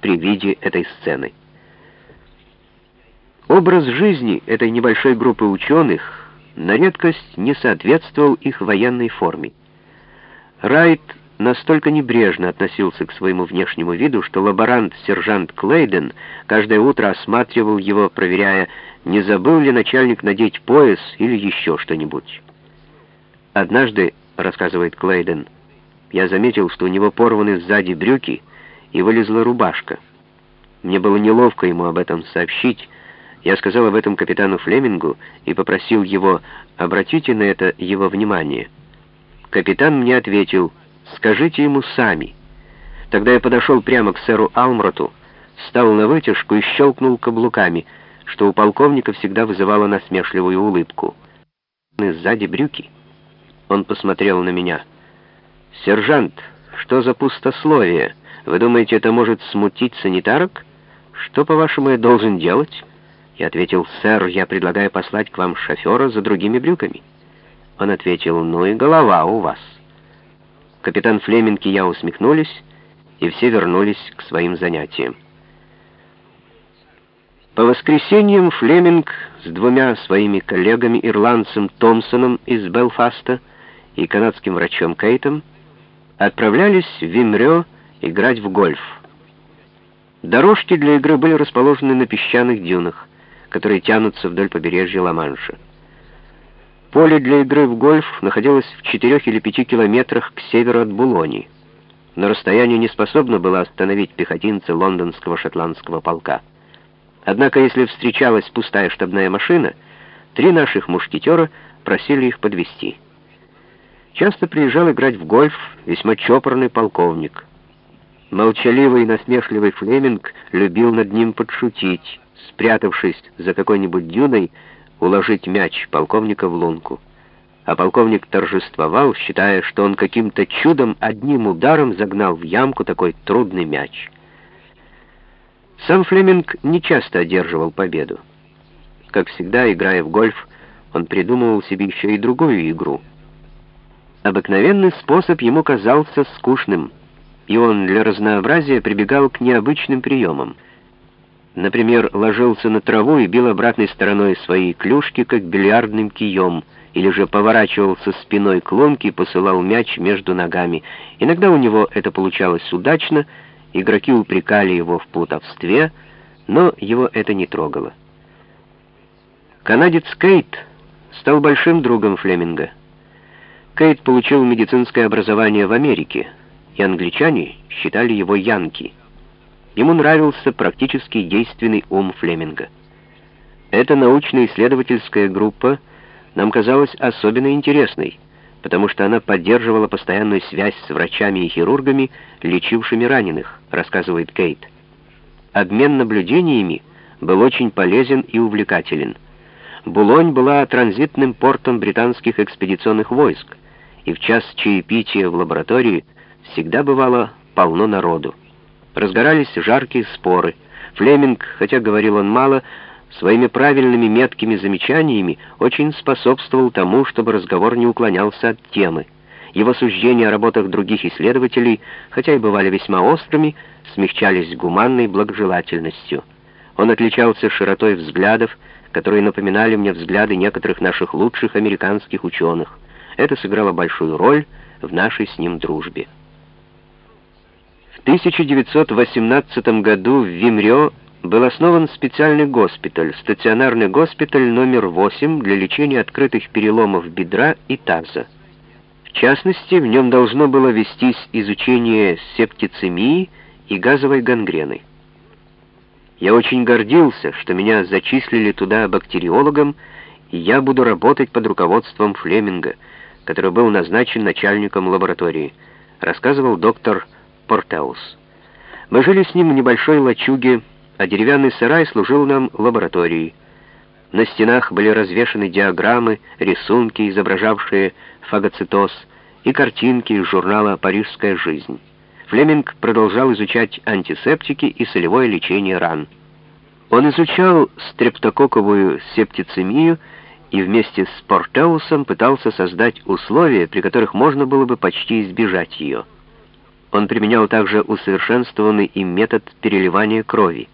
при виде этой сцены. Образ жизни этой небольшой группы ученых на редкость не соответствовал их военной форме. Райт настолько небрежно относился к своему внешнему виду, что лаборант-сержант Клейден каждое утро осматривал его, проверяя, не забыл ли начальник надеть пояс или еще что-нибудь. «Однажды», — рассказывает Клейден, — «я заметил, что у него порваны сзади брюки и вылезла рубашка. Мне было неловко ему об этом сообщить. Я сказал об этом капитану Флемингу и попросил его обратить на это его внимание. Капитан мне ответил — Скажите ему сами. Тогда я подошел прямо к сэру Алмроту, встал на вытяжку и щелкнул каблуками, что у полковника всегда вызывало насмешливую улыбку. Сзади брюки. Он посмотрел на меня. «Сержант, что за пустословие? Вы думаете, это может смутить санитарок? Что, по-вашему, я должен делать?» Я ответил, «Сэр, я предлагаю послать к вам шофера за другими брюками». Он ответил, «Ну и голова у вас». Капитан Флеминг и я усмехнулись, и все вернулись к своим занятиям. По воскресеньям Флеминг с двумя своими коллегами-ирландцем Томпсоном из Белфаста и канадским врачом Кейтом отправлялись в Вимрё играть в гольф. Дорожки для игры были расположены на песчаных дюнах, которые тянутся вдоль побережья Ла-Манша. Поле для игры в гольф находилось в 4 или 5 километрах к северу от Булони, но расстояние не способно было остановить пехотинцы лондонского шотландского полка. Однако, если встречалась пустая штабная машина, три наших мушкетера просили их подвести. Часто приезжал играть в гольф весьма чопорный полковник. Молчаливый и насмешливый Флеминг любил над ним подшутить, спрятавшись за какой-нибудь дюной, уложить мяч полковника в лунку. А полковник торжествовал, считая, что он каким-то чудом одним ударом загнал в ямку такой трудный мяч. Сам Флеминг не часто одерживал победу. Как всегда, играя в гольф, он придумывал себе еще и другую игру. Обыкновенный способ ему казался скучным, и он для разнообразия прибегал к необычным приемам — Например, ложился на траву и бил обратной стороной своей клюшки, как бильярдным кием, или же поворачивался спиной к ломке и посылал мяч между ногами. Иногда у него это получалось удачно, игроки упрекали его в плутовстве, но его это не трогало. Канадец Кейт стал большим другом Флеминга. Кейт получил медицинское образование в Америке, и англичане считали его янки — Ему нравился практически действенный ум Флеминга. Эта научно-исследовательская группа нам казалась особенно интересной, потому что она поддерживала постоянную связь с врачами и хирургами, лечившими раненых, рассказывает Кейт. Обмен наблюдениями был очень полезен и увлекателен. Булонь была транзитным портом британских экспедиционных войск, и в час чаепития в лаборатории всегда бывало полно народу разгорались жаркие споры. Флеминг, хотя говорил он мало, своими правильными меткими замечаниями очень способствовал тому, чтобы разговор не уклонялся от темы. Его суждения о работах других исследователей, хотя и бывали весьма острыми, смягчались гуманной благожелательностью. Он отличался широтой взглядов, которые напоминали мне взгляды некоторых наших лучших американских ученых. Это сыграло большую роль в нашей с ним дружбе. 1918 году в Вимрё был основан специальный госпиталь, стационарный госпиталь номер 8 для лечения открытых переломов бедра и таза. В частности, в нем должно было вестись изучение септицемии и газовой гангрены. Я очень гордился, что меня зачислили туда бактериологом, и я буду работать под руководством Флеминга, который был назначен начальником лаборатории, рассказывал доктор Флеминг. Портеус. Мы жили с ним в небольшой лачуге, а деревянный сарай служил нам лабораторией. На стенах были развешаны диаграммы, рисунки, изображавшие фагоцитоз, и картинки из журнала «Парижская жизнь». Флеминг продолжал изучать антисептики и солевое лечение ран. Он изучал стрептококковую септицемию и вместе с Портеусом пытался создать условия, при которых можно было бы почти избежать ее. Он применял также усовершенствованный им метод переливания крови.